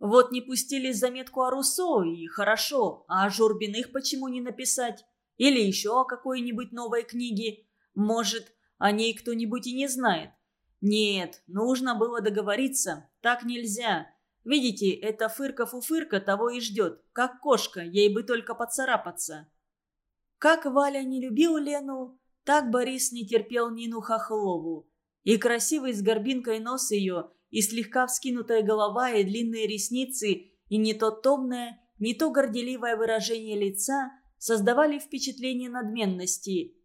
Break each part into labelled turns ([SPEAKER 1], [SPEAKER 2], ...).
[SPEAKER 1] Вот не пустили заметку о Руссо, и хорошо, а о Журбиных почему не написать? Или еще о какой-нибудь новой книге? Может, о ней кто-нибудь и не знает? Нет, нужно было договориться, так нельзя. Видите, эта фырка-фуфырка того и ждет, как кошка, ей бы только поцарапаться. Как Валя не любил Лену, так Борис не терпел Нину Хохлову. И красивый с горбинкой нос ее, и слегка вскинутая голова, и длинные ресницы, и не то томное, не то горделивое выражение лица создавали впечатление надменности.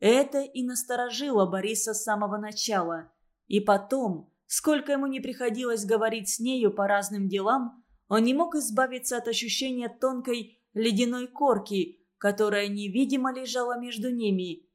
[SPEAKER 1] Это и насторожило Бориса с самого начала. И потом, сколько ему не приходилось говорить с нею по разным делам, он не мог избавиться от ощущения тонкой ледяной корки, которая невидимо лежала между ними.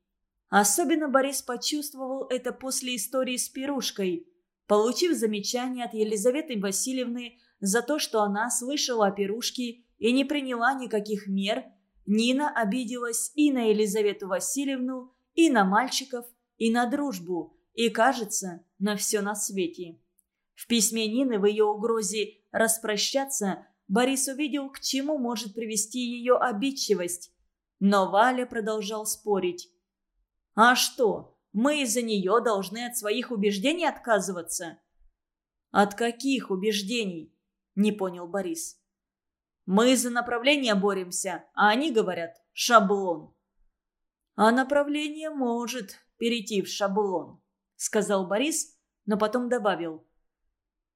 [SPEAKER 1] Особенно Борис почувствовал это после истории с пирушкой. Получив замечание от Елизаветы Васильевны за то, что она слышала о пирушке и не приняла никаких мер, Нина обиделась и на Елизавету Васильевну, и на мальчиков, и на дружбу, и, кажется, на все на свете. В письме Нины в ее угрозе распрощаться Борис увидел, к чему может привести ее обидчивость. Но Валя продолжал спорить. «А что, мы из-за нее должны от своих убеждений отказываться?» «От каких убеждений?» – не понял Борис. «Мы за направление боремся, а они говорят «шаблон». «А направление может перейти в шаблон», – сказал Борис, но потом добавил.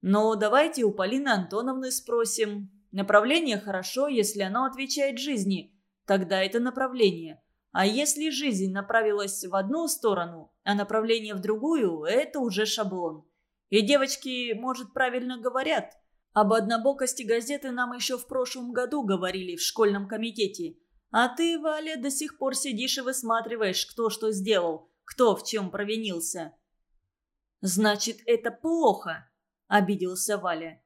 [SPEAKER 1] «Ну, давайте у Полины Антоновны спросим. Направление хорошо, если оно отвечает жизни тогда это направление. А если жизнь направилась в одну сторону, а направление в другую, это уже шаблон. И девочки, может, правильно говорят. Об однобокости газеты нам еще в прошлом году говорили в школьном комитете. А ты, Валя, до сих пор сидишь и высматриваешь, кто что сделал, кто в чем провинился. «Значит, это плохо», — обиделся Валя.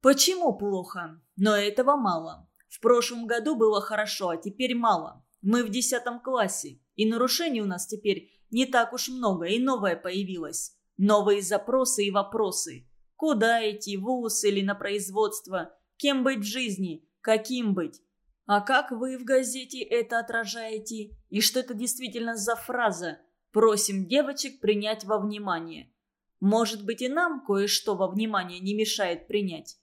[SPEAKER 1] «Почему плохо? Но этого мало. В прошлом году было хорошо, а теперь мало. Мы в десятом классе, и нарушений у нас теперь не так уж много, и новое появилось. Новые запросы и вопросы. Куда идти, в ВУЗ или на производство? Кем быть в жизни? Каким быть? А как вы в газете это отражаете? И что это действительно за фраза? Просим девочек принять во внимание. Может быть и нам кое-что во внимание не мешает принять.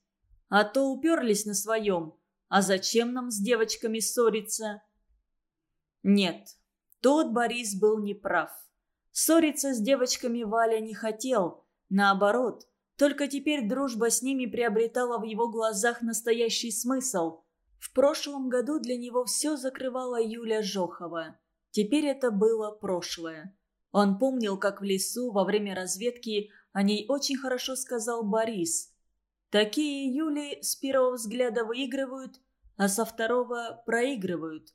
[SPEAKER 1] А то уперлись на своем – а зачем нам с девочками ссориться? Нет, тот Борис был неправ. Ссориться с девочками Валя не хотел. Наоборот, только теперь дружба с ними приобретала в его глазах настоящий смысл. В прошлом году для него все закрывала Юля Жохова. Теперь это было прошлое. Он помнил, как в лесу во время разведки о ней очень хорошо сказал Борис. Такие Юли с первого взгляда выигрывают, а со второго проигрывают.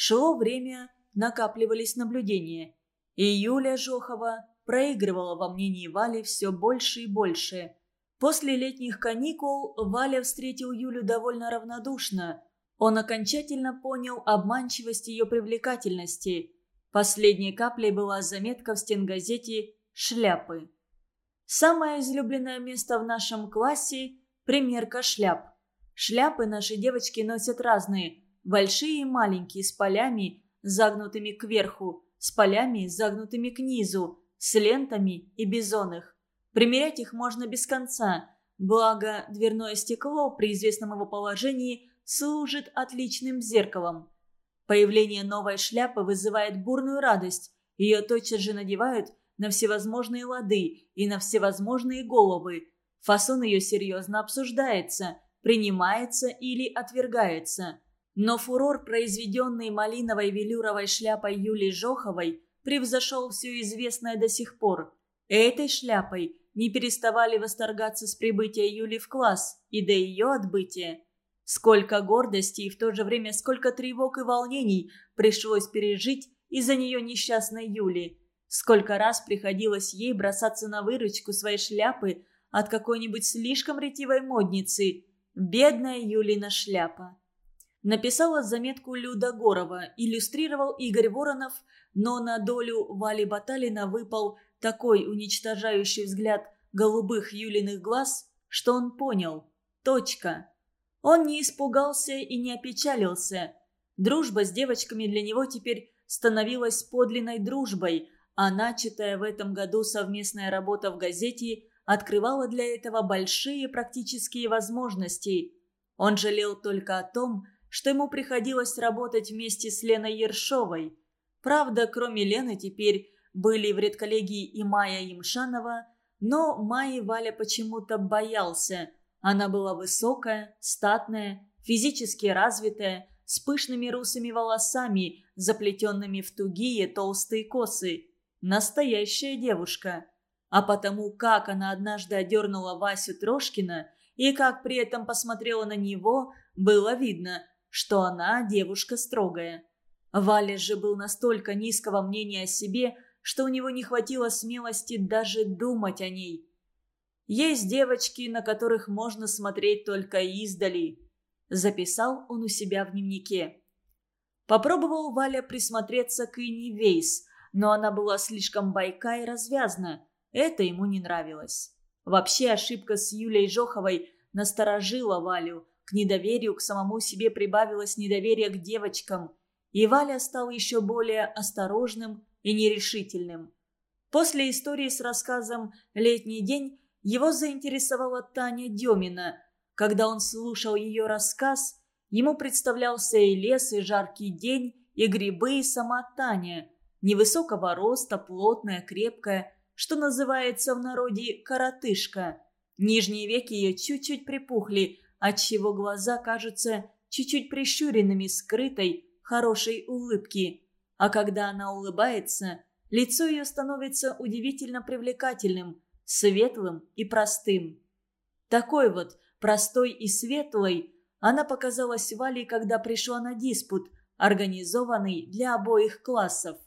[SPEAKER 1] Шло время, накапливались наблюдения, и Юля Жохова проигрывала во мнении Вали все больше и больше. После летних каникул Валя встретил Юлю довольно равнодушно. Он окончательно понял обманчивость ее привлекательности. Последней каплей была заметка в стенгазете «Шляпы». Самое излюбленное место в нашем классе – примерка шляп. Шляпы наши девочки носят разные – большие и маленькие, с полями, загнутыми кверху, с полями, загнутыми к низу, с лентами и бизонах. Примерять их можно без конца, благо дверное стекло при известном его положении служит отличным зеркалом. Появление новой шляпы вызывает бурную радость, ее тотчас же надевают – на всевозможные лады и на всевозможные головы. Фасон ее серьезно обсуждается, принимается или отвергается. Но фурор, произведенный малиновой велюровой шляпой Юлии Жоховой, превзошел все известное до сих пор. Этой шляпой не переставали восторгаться с прибытия Юли в класс и до ее отбытия. Сколько гордости и в то же время сколько тревог и волнений пришлось пережить из-за нее несчастной Юли – Сколько раз приходилось ей бросаться на выручку своей шляпы от какой-нибудь слишком ретивой модницы. Бедная Юлина шляпа. Написала заметку Люда Горова, иллюстрировал Игорь Воронов, но на долю Вали Баталина выпал такой уничтожающий взгляд голубых Юлиных глаз, что он понял Точка. Он не испугался и не опечалился. Дружба с девочками для него теперь становилась подлинной дружбой, а начатая в этом году совместная работа в газете открывала для этого большие практические возможности. Он жалел только о том, что ему приходилось работать вместе с Леной Ершовой. Правда, кроме Лены теперь были в редколлегии и Майя Емшанова, но Майи Валя почему-то боялся. Она была высокая, статная, физически развитая, с пышными русыми волосами, заплетенными в тугие толстые косы. Настоящая девушка. А потому, как она однажды одернула Васю Трошкина и как при этом посмотрела на него, было видно, что она девушка строгая. Валя же был настолько низкого мнения о себе, что у него не хватило смелости даже думать о ней. Есть девочки, на которых можно смотреть только издали. Записал он у себя в дневнике. Попробовал Валя присмотреться к Инни Вейс, но она была слишком бойка и развязна. Это ему не нравилось. Вообще ошибка с Юлей Жоховой насторожила Валю. К недоверию к самому себе прибавилось недоверие к девочкам. И Валя стал еще более осторожным и нерешительным. После истории с рассказом «Летний день» его заинтересовала Таня Демина – когда он слушал ее рассказ, ему представлялся и лес, и жаркий день, и грибы, и сама Таня. Невысокого роста, плотная, крепкая, что называется в народе коротышка. Нижние веки ее чуть-чуть припухли, отчего глаза кажутся чуть-чуть прищуренными, скрытой, хорошей улыбки. А когда она улыбается, лицо ее становится удивительно привлекательным, светлым и простым. Такой вот простой и светлой, она показалась Вале, когда пришла на диспут, организованный для обоих классов.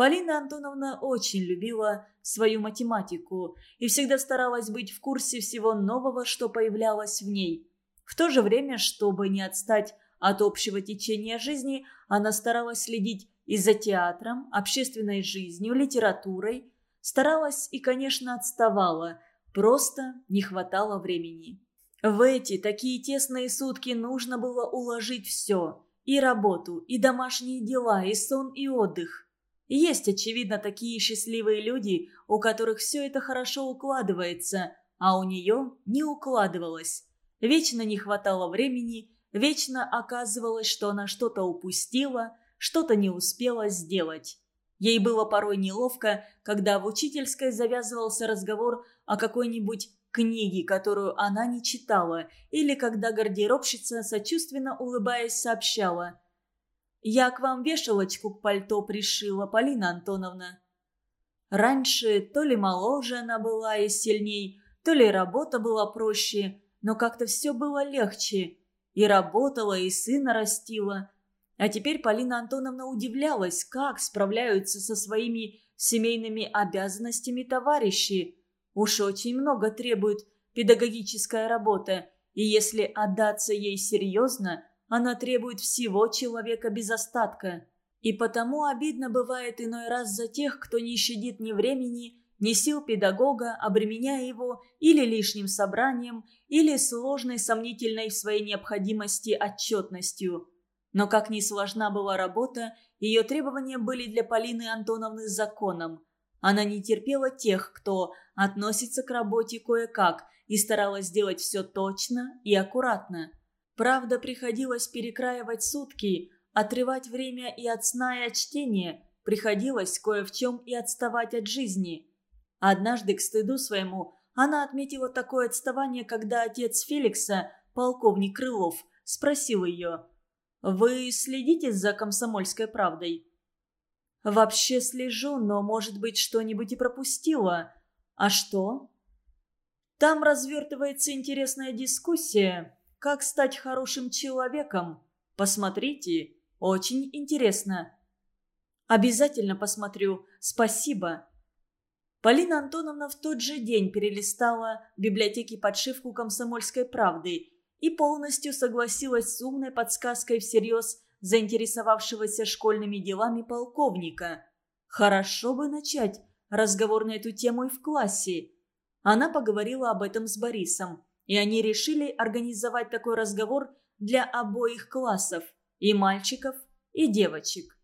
[SPEAKER 1] Полина Антоновна очень любила свою математику и всегда старалась быть в курсе всего нового, что появлялось в ней. В то же время, чтобы не отстать от общего течения жизни, она старалась следить и за театром, общественной жизнью, литературой. Старалась и, конечно, отставала, просто не хватало времени. В эти такие тесные сутки нужно было уложить все. И работу, и домашние дела, и сон, и отдых. Есть, очевидно, такие счастливые люди, у которых все это хорошо укладывается, а у нее не укладывалось. Вечно не хватало времени, вечно оказывалось, что она что-то упустила, что-то не успела сделать. Ей было порой неловко, когда в учительской завязывался разговор о какой-нибудь книги, которую она не читала, или когда гардеробщица, сочувственно улыбаясь, сообщала «Я к вам вешалочку к пальто пришила, Полина Антоновна». Раньше то ли моложе она была и сильней, то ли работа была проще, но как-то все было легче. И работала, и сына растила. А теперь Полина Антоновна удивлялась, как справляются со своими семейными обязанностями товарищи – Уж очень много требует педагогическая работа, и если отдаться ей серьезно, она требует всего человека без остатка. И потому обидно бывает иной раз за тех, кто не щадит ни времени, ни сил педагога, обременяя его или лишним собранием, или сложной, сомнительной в своей необходимости отчетностью. Но как ни сложна была работа, ее требования были для Полины Антоновны законом – она не терпела тех, кто относится к работе кое-как и старалась сделать все точно и аккуратно. Правда, приходилось перекраивать сутки, отрывать время и от сна, и от чтения, приходилось кое в чем и отставать от жизни. Однажды, к стыду своему, она отметила такое отставание, когда отец Феликса, полковник Крылов, спросил ее, «Вы следите за комсомольской правдой?» «Вообще слежу, но, может быть, что-нибудь и пропустила. А что?» «Там развертывается интересная дискуссия. Как стать хорошим человеком? Посмотрите, очень интересно». «Обязательно посмотрю. Спасибо». Полина Антоновна в тот же день перелистала в библиотеке подшивку «Комсомольской правды» и полностью согласилась с умной подсказкой всерьез – заинтересовавшегося школьными делами полковника. Хорошо бы начать разговор на эту тему и в классе. Она поговорила об этом с Борисом. И они решили организовать такой разговор для обоих классов – и мальчиков, и девочек.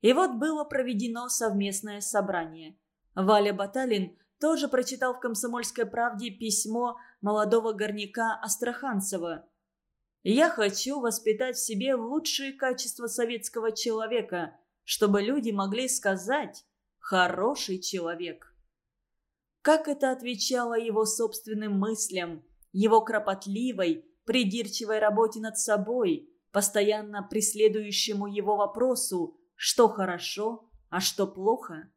[SPEAKER 1] И вот было проведено совместное собрание. Валя Баталин тоже прочитал в «Комсомольской правде» письмо молодого горняка Астраханцева. «Я хочу воспитать в себе лучшие качества советского человека, чтобы люди могли сказать «хороший человек». Как это отвечало его собственным мыслям, его кропотливой, придирчивой работе над собой, постоянно преследующему его вопросу, что хорошо, а что плохо.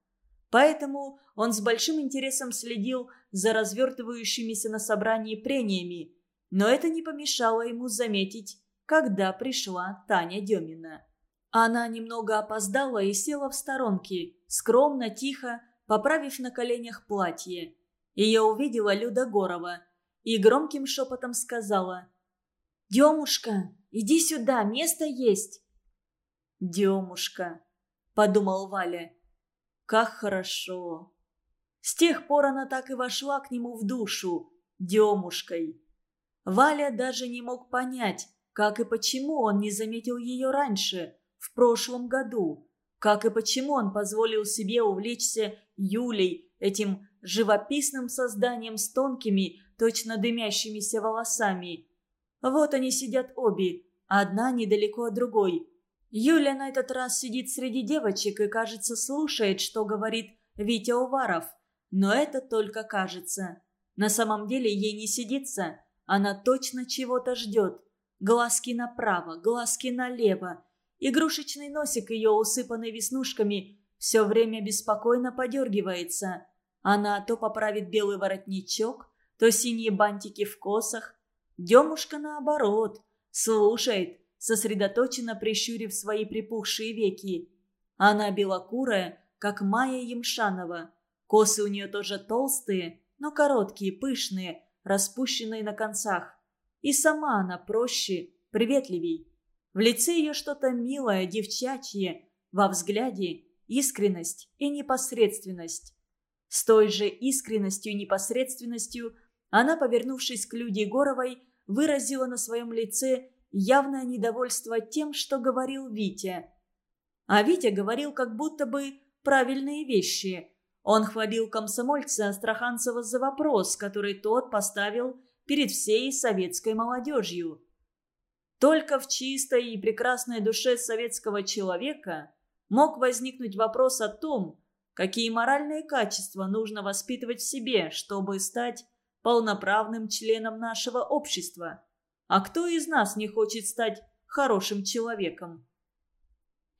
[SPEAKER 1] Поэтому он с большим интересом следил за развертывающимися на собрании прениями, но это не помешало ему заметить, когда пришла Таня Демина. Она немного опоздала и села в сторонке, скромно, тихо, поправив на коленях платье. Ее увидела Люда Горова и громким шепотом сказала «Демушка, иди сюда, место есть!» «Демушка», — подумал Валя, — «как хорошо!» С тех пор она так и вошла к нему в душу, Демушкой. Валя даже не мог понять, как и почему он не заметил ее раньше, в прошлом году, как и почему он позволил себе увлечься Юлей, этим живописным созданием с тонкими, точно дымящимися волосами. Вот они сидят обе, одна недалеко от другой. Юля на этот раз сидит среди девочек и, кажется, слушает, что говорит Витя Уваров. Но это только кажется. На самом деле ей не сидится. Она точно чего-то ждет. Глазки направо, глазки налево. Игрушечный носик ее, усыпанный веснушками, все время беспокойно подергивается. Она то поправит белый воротничок, то синие бантики в косах, Демушка, наоборот, слушает, сосредоточенно прищурив свои припухшие веки. Она белокурая, как Майя Емшанова. Косы у нее тоже толстые, но короткие, пышные, распущенные на концах. И сама она проще, приветливей. В лице ее что-то милое, девчачье, во взгляде искренность и непосредственность. С той же искренностью и непосредственностью она, повернувшись к Люде Егоровой, выразила на своем лице явное недовольство тем, что говорил Витя. А Витя говорил как будто бы правильные вещи. Он хвалил комсомольца Астраханцева за вопрос, который тот поставил перед всей советской молодежью. Только в чистой и прекрасной душе советского человека мог возникнуть вопрос о том, какие моральные качества нужно воспитывать в себе, чтобы стать полноправным членом нашего общества. А кто из нас не хочет стать хорошим человеком?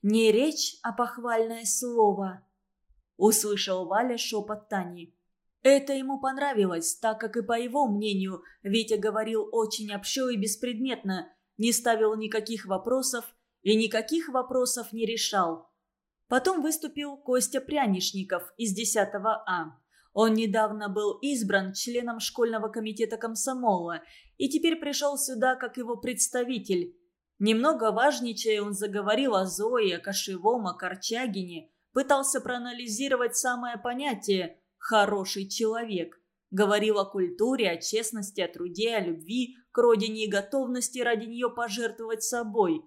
[SPEAKER 1] «Не речь, а похвальное слово», — услышал Валя шепот Тани. Это ему понравилось, так как и по его мнению Витя говорил очень общо и беспредметно, не ставил никаких вопросов и никаких вопросов не решал. Потом выступил Костя Прянишников из 10 А. Он недавно был избран членом школьного комитета комсомола и теперь пришел сюда как его представитель. Немного важничая, он заговорил о Зое, о Кошевом, о Корчагине, пытался проанализировать самое понятие «хороший человек». Говорил о культуре, о честности, о труде, о любви к родине и готовности ради нее пожертвовать собой.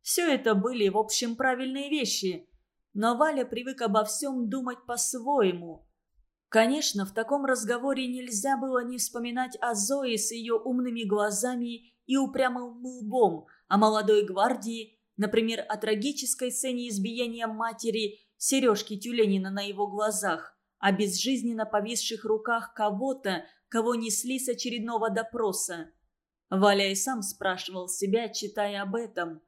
[SPEAKER 1] Все это были, в общем, правильные вещи. Но Валя привык обо всем думать по-своему – Конечно, в таком разговоре нельзя было не вспоминать о Зое с ее умными глазами и упрямым лбом, о молодой гвардии, например, о трагической сцене избиения матери Сережки Тюленина на его глазах, о безжизненно повисших руках кого-то, кого несли с очередного допроса. Валя и сам спрашивал себя, читая об этом.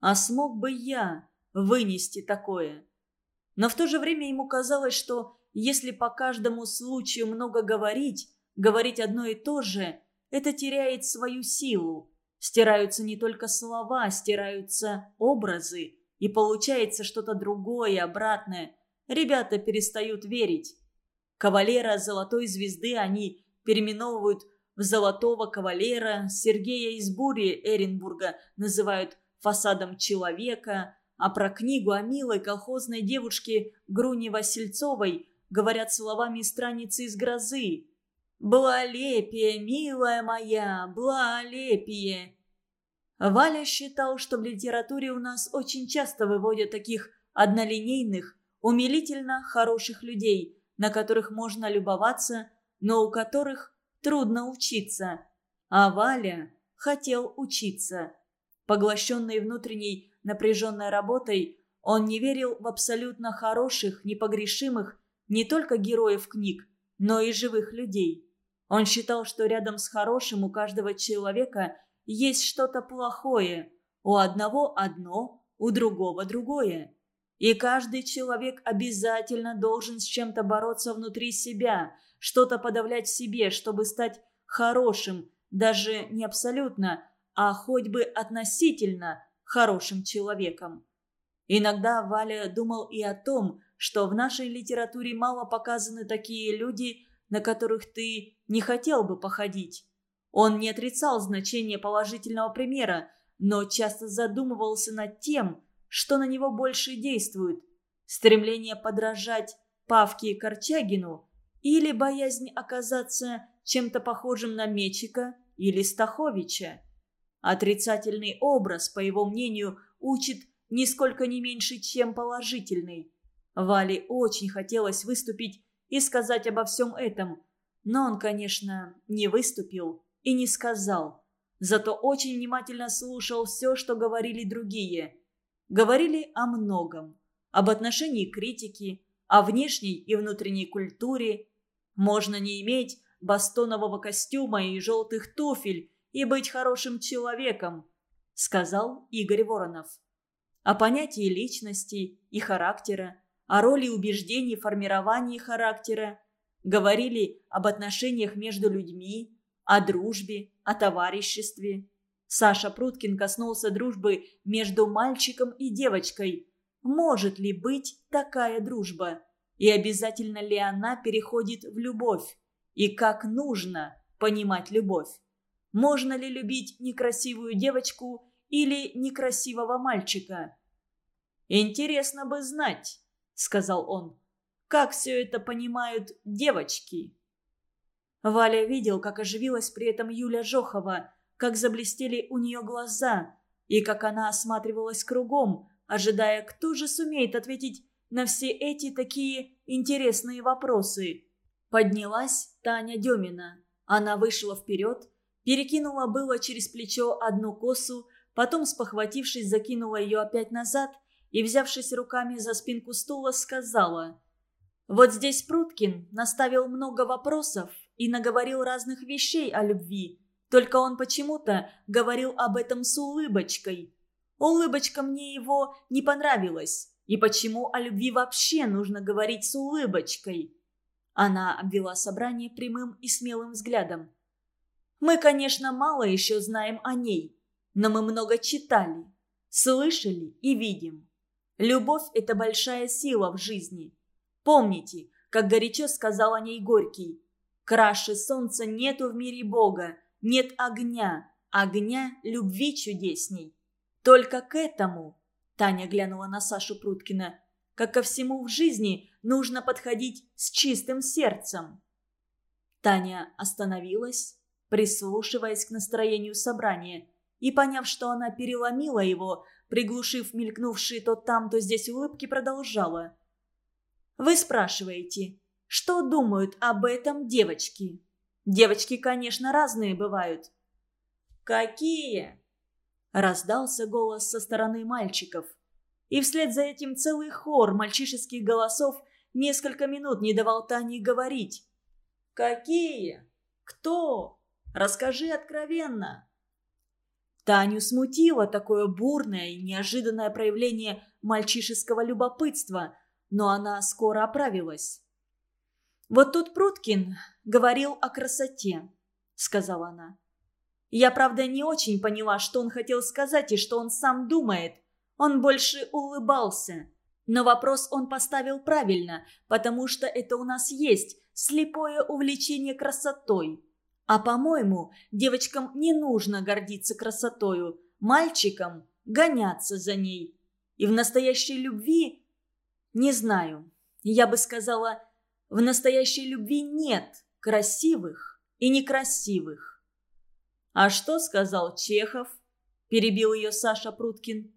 [SPEAKER 1] «А смог бы я вынести такое?» Но в то же время ему казалось, что если по каждому случаю много говорить, говорить одно и то же, это теряет свою силу. Стираются не только слова, стираются образы, и получается что-то другое, обратное. Ребята перестают верить. Кавалера золотой звезды они переименовывают в золотого кавалера, Сергея из Бури Эренбурга называют фасадом человека, а про книгу о милой колхозной девушке Груни Васильцовой говорят словами страницы из грозы. «Благолепие, милая моя, благолепие!» Валя считал, что в литературе у нас очень часто выводят таких однолинейных, умилительно хороших людей, на которых можно любоваться, но у которых трудно учиться. А Валя хотел учиться. Поглощенный внутренней напряженной работой, он не верил в абсолютно хороших, непогрешимых не только героев книг, но и живых людей. Он считал, что рядом с хорошим у каждого человека есть что-то плохое. У одного одно, у другого другое. И каждый человек обязательно должен с чем-то бороться внутри себя, что-то подавлять в себе, чтобы стать хорошим, даже не абсолютно, а хоть бы относительно хорошим человеком. Иногда Валя думал и о том, что в нашей литературе мало показаны такие люди, на которых ты не хотел бы походить. Он не отрицал значение положительного примера, но часто задумывался над тем, что на него больше действует. Стремление подражать Павке Корчагину или боязнь оказаться чем-то похожим на Мечика или Стаховича. Отрицательный образ, по его мнению, учит нисколько не меньше, чем положительный. Вале очень хотелось выступить и сказать обо всем этом. Но он, конечно, не выступил и не сказал. Зато очень внимательно слушал все, что говорили другие. Говорили о многом. Об отношении критики, о внешней и внутренней культуре. Можно не иметь бастонового костюма и желтых туфель и быть хорошим человеком, сказал Игорь Воронов. О понятии личности и характера, о роли убеждений в формировании характера, говорили об отношениях между людьми, о дружбе, о товариществе. Саша Пруткин коснулся дружбы между мальчиком и девочкой. Может ли быть такая дружба? И обязательно ли она переходит в любовь? И как нужно понимать любовь? Можно ли любить некрасивую девочку или некрасивого мальчика? Интересно бы знать, сказал он. «Как все это понимают девочки?» Валя видел, как оживилась при этом Юля Жохова, как заблестели у нее глаза, и как она осматривалась кругом, ожидая, кто же сумеет ответить на все эти такие интересные вопросы. Поднялась Таня Демина. Она вышла вперед, перекинула было через плечо одну косу, потом, спохватившись, закинула ее опять назад и, взявшись руками за спинку стула, сказала «Вот здесь Пруткин наставил много вопросов и наговорил разных вещей о любви, только он почему-то говорил об этом с улыбочкой. Улыбочка мне его не понравилась, и почему о любви вообще нужно говорить с улыбочкой?» Она обвела собрание прямым и смелым взглядом. «Мы, конечно, мало еще знаем о ней, но мы много читали, слышали и видим. Любовь – это большая сила в жизни. Помните, как горячо сказал о ней Горький. Краше солнца нету в мире Бога, нет огня, огня любви чудесней. Только к этому, Таня глянула на Сашу Пруткина, как ко всему в жизни нужно подходить с чистым сердцем. Таня остановилась, прислушиваясь к настроению собрания, и, поняв, что она переломила его, приглушив мелькнувшие то там, то здесь улыбки, продолжала. «Вы спрашиваете, что думают об этом девочки? Девочки, конечно, разные бывают». «Какие?» – раздался голос со стороны мальчиков. И вслед за этим целый хор мальчишеских голосов несколько минут не давал Тане говорить. «Какие? Кто? Расскажи откровенно!» Таню смутило такое бурное и неожиданное проявление мальчишеского любопытства, но она скоро оправилась. «Вот тут Пруткин говорил о красоте», — сказала она. «Я, правда, не очень поняла, что он хотел сказать и что он сам думает. Он больше улыбался. Но вопрос он поставил правильно, потому что это у нас есть слепое увлечение красотой. А по-моему, девочкам не нужно гордиться красотою, мальчикам гоняться за ней. И в настоящей любви... Не знаю. Я бы сказала, в настоящей любви нет красивых и некрасивых. «А что сказал Чехов?» – перебил ее Саша Пруткин.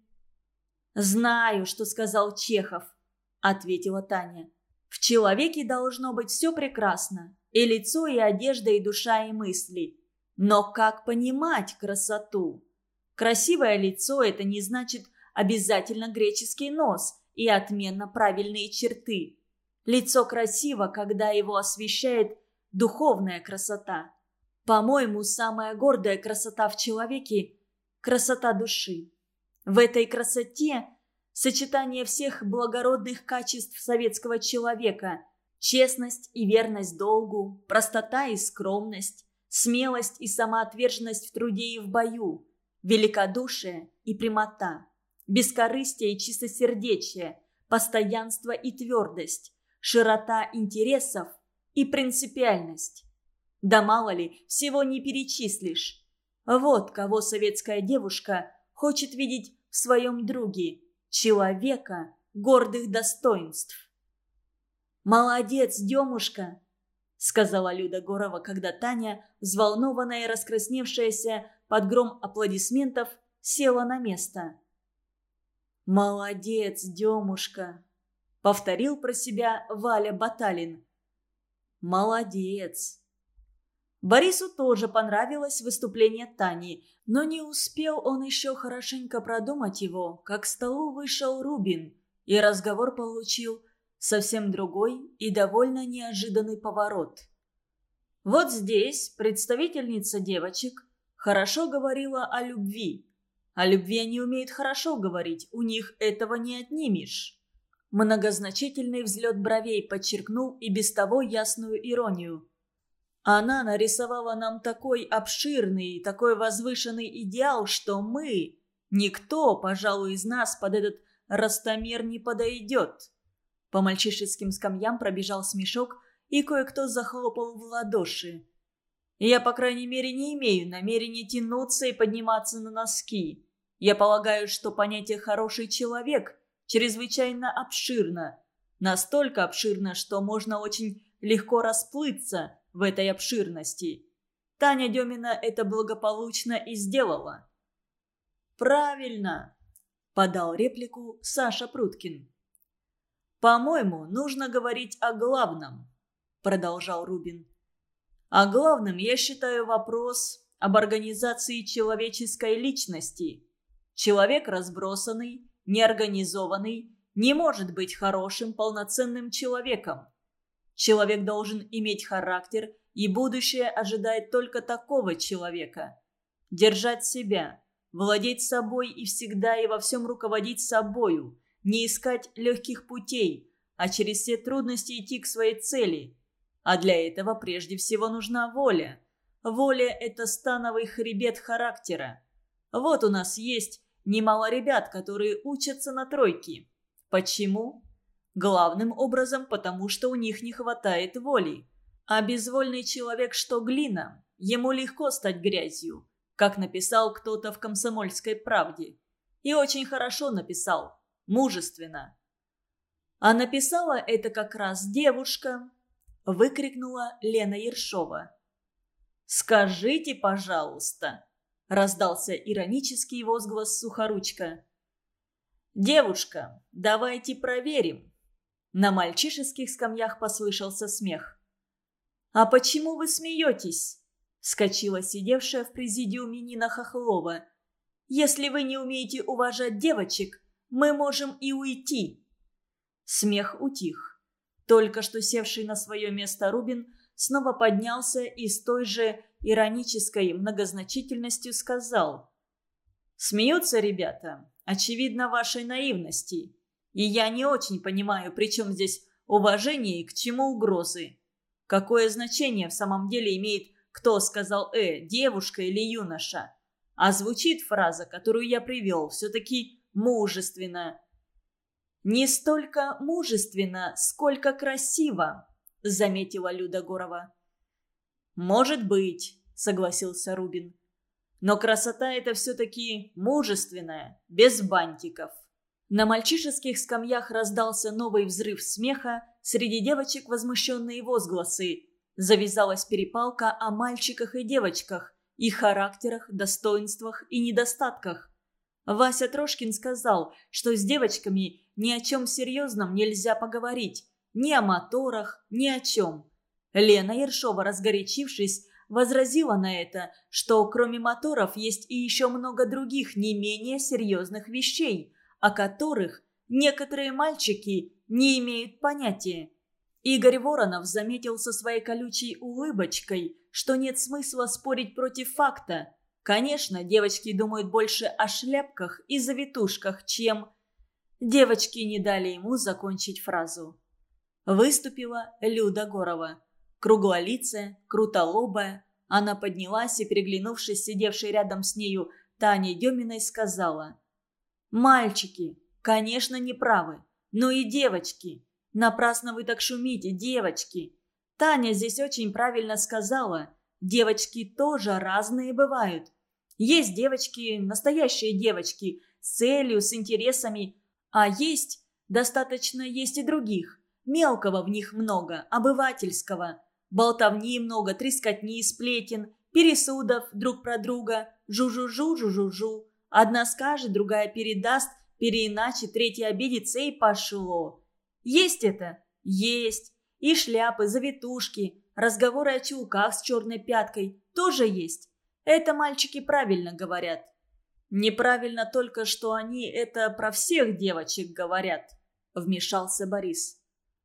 [SPEAKER 1] «Знаю, что сказал Чехов», – ответила Таня. «В человеке должно быть все прекрасно, и лицо, и одежда, и душа, и мысли. Но как понимать красоту? Красивое лицо – это не значит обязательно греческий нос и отменно правильные черты. Лицо красиво, когда его освещает духовная красота. По-моему, самая гордая красота в человеке – красота души. В этой красоте сочетание всех благородных качеств советского человека – честность и верность долгу, простота и скромность, смелость и самоотверженность в труде и в бою, великодушие и прямота, бескорыстие и чистосердечие, постоянство и твердость, широта интересов и принципиальность. Да мало ли, всего не перечислишь. Вот кого советская девушка хочет видеть в своем друге, человека гордых достоинств. «Молодец, Демушка!» — сказала Люда Горова, когда Таня, взволнованная и раскрасневшаяся под гром аплодисментов, села на место. «Молодец, Демушка!» — повторил про себя Валя Баталин. «Молодец!» Борису тоже понравилось выступление Тани, но не успел он еще хорошенько продумать его, как к столу вышел Рубин, и разговор получил совсем другой и довольно неожиданный поворот. Вот здесь представительница девочек хорошо говорила о любви. О любви они умеют хорошо говорить, у них этого не отнимешь. Многозначительный взлет бровей подчеркнул и без того ясную иронию – она нарисовала нам такой обширный, такой возвышенный идеал, что мы, никто, пожалуй, из нас под этот ростомер не подойдет. По мальчишеским скамьям пробежал смешок, и кое-кто захлопал в ладоши. Я, по крайней мере, не имею намерения тянуться и подниматься на носки. Я полагаю, что понятие «хороший человек» чрезвычайно обширно. Настолько обширно, что можно очень легко расплыться – в этой обширности. Таня Демина это благополучно и сделала. «Правильно!» – подал реплику Саша Пруткин. «По-моему, нужно говорить о главном», – продолжал Рубин. «О главном я считаю вопрос об организации человеческой личности. Человек разбросанный, неорганизованный, не может быть хорошим, полноценным человеком. Человек должен иметь характер, и будущее ожидает только такого человека. Держать себя, владеть собой и всегда и во всем руководить собою, не искать легких путей, а через все трудности идти к своей цели. А для этого прежде всего нужна воля. Воля – это становый хребет характера. Вот у нас есть немало ребят, которые учатся на тройке. Почему? Главным образом, потому что у них не хватает воли. А безвольный человек что глина, ему легко стать грязью, как написал кто-то в «Комсомольской правде». И очень хорошо написал, мужественно. А написала это как раз девушка, выкрикнула Лена Ершова. «Скажите, пожалуйста», – раздался иронический возглас Сухоручка. «Девушка, давайте проверим, на мальчишеских скамьях послышался смех. «А почему вы смеетесь?» – вскочила сидевшая в президиуме Нина Хохлова. «Если вы не умеете уважать девочек, мы можем и уйти». Смех утих. Только что севший на свое место Рубин снова поднялся и с той же иронической многозначительностью сказал. «Смеются ребята, очевидно, вашей наивности. И я не очень понимаю, при чем здесь уважение и к чему угрозы. Какое значение в самом деле имеет, кто сказал «э», девушка или юноша? А звучит фраза, которую я привел, все-таки мужественно. «Не столько мужественно, сколько красиво», — заметила Люда Горова. «Может быть», — согласился Рубин. «Но красота — это все-таки мужественная, без бантиков». На мальчишеских скамьях раздался новый взрыв смеха, среди девочек возмущенные возгласы. Завязалась перепалка о мальчиках и девочках, их характерах, достоинствах и недостатках. Вася Трошкин сказал, что с девочками ни о чем серьезном нельзя поговорить, ни о моторах, ни о чем. Лена Ершова, разгорячившись, возразила на это, что кроме моторов есть и еще много других не менее серьезных вещей, о которых некоторые мальчики не имеют понятия. Игорь Воронов заметил со своей колючей улыбочкой, что нет смысла спорить против факта. Конечно, девочки думают больше о шляпках и завитушках, чем... Девочки не дали ему закончить фразу. Выступила Люда Горова. Круглолицая, крутолобая. Она поднялась и, переглянувшись сидевшей рядом с нею Таней Деминой, сказала. «Мальчики, конечно, не правы, но и девочки. Напрасно вы так шумите, девочки. Таня здесь очень правильно сказала. Девочки тоже разные бывают. Есть девочки, настоящие девочки, с целью, с интересами. А есть, достаточно есть и других. Мелкого в них много, обывательского. Болтовни много, трескотни, сплетен, пересудов друг про друга. Жу-жу-жу-жу-жу-жу. Одна скажет, другая передаст, переиначе, третья обидится и пошло. Есть это? Есть. И шляпы, завитушки, разговоры о чулках с черной пяткой тоже есть. Это мальчики правильно говорят. Неправильно только, что они это про всех девочек говорят, вмешался Борис.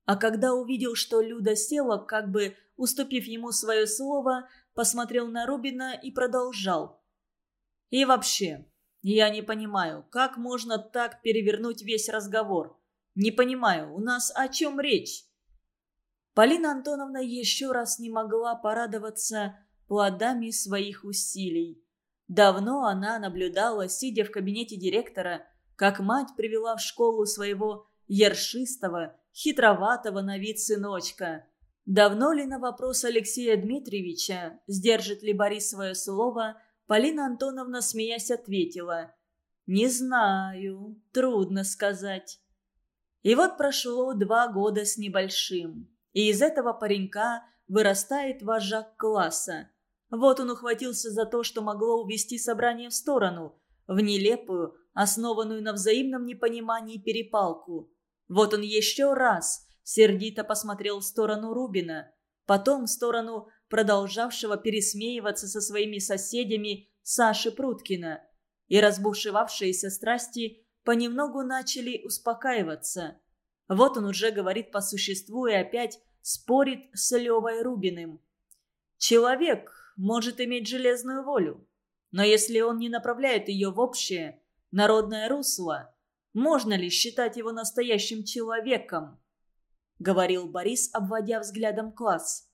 [SPEAKER 1] А когда увидел, что Люда села, как бы уступив ему свое слово, посмотрел на Рубина и продолжал. И вообще, я не понимаю, как можно так перевернуть весь разговор? Не понимаю, у нас о чем речь?» Полина Антоновна еще раз не могла порадоваться плодами своих усилий. Давно она наблюдала, сидя в кабинете директора, как мать привела в школу своего ершистого, хитроватого на вид сыночка. Давно ли на вопрос Алексея Дмитриевича, сдержит ли Борис свое слово, Полина Антоновна, смеясь, ответила «Не знаю, трудно сказать». И вот прошло два года с небольшим, и из этого паренька вырастает вожак класса. Вот он ухватился за то, что могло увести собрание в сторону, в нелепую, основанную на взаимном непонимании перепалку. Вот он еще раз сердито посмотрел в сторону Рубина, потом в сторону продолжавшего пересмеиваться со своими соседями Саши Пруткина. И разбушевавшиеся страсти понемногу начали успокаиваться. Вот он уже говорит по существу и опять спорит с Левой Рубиным. Человек может иметь железную волю, но если он не направляет ее в общее, народное русло, можно ли считать его настоящим человеком? Говорил Борис, обводя взглядом класс.